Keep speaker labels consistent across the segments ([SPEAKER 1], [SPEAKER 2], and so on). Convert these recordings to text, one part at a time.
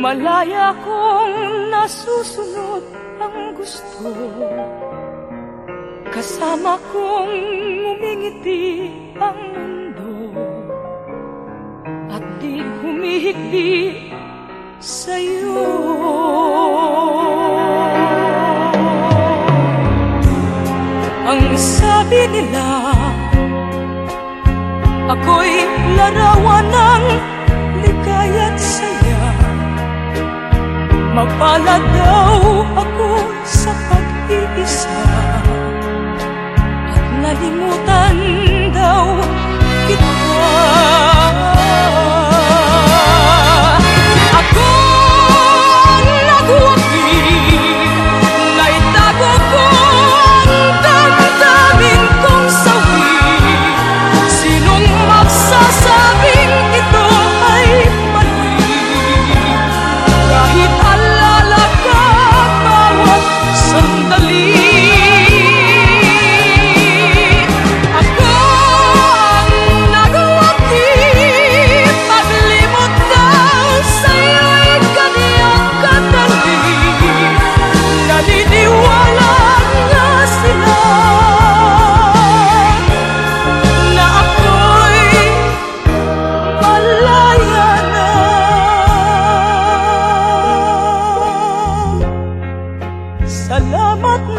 [SPEAKER 1] Malaya kong nasusunod ang gusto. Kasama kong umingiti ang mundo. At di humihigdi sa'yo. Ang sabi nila Ako'y larawan ng ligaya't saya Mapalad daw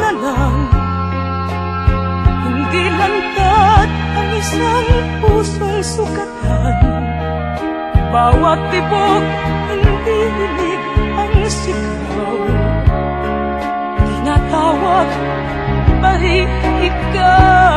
[SPEAKER 1] na lang. Hindi lantad ang isang pusong sukatan. Bawat tibok hindi hilig ang sigaw. Tinatawag rin ikaw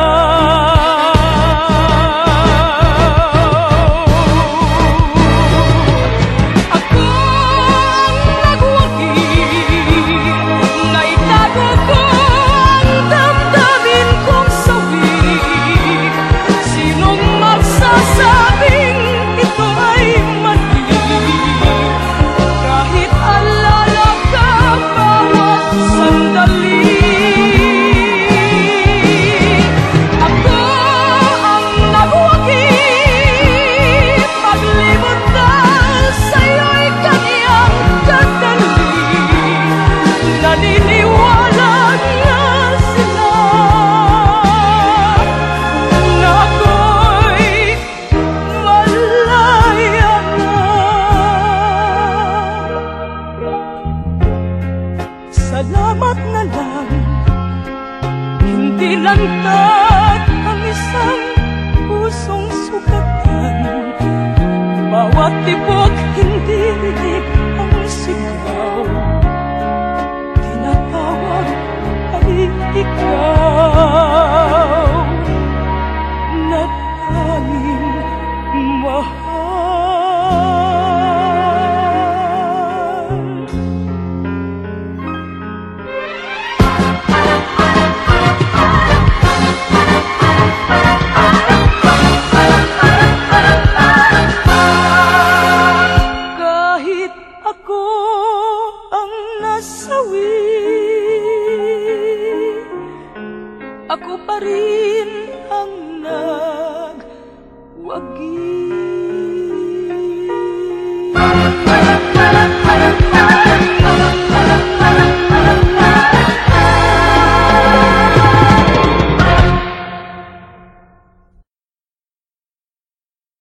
[SPEAKER 1] Salamat na lang. Hindi lantad ang isang ako ang nasawi. Ako pa rin ang nagwagi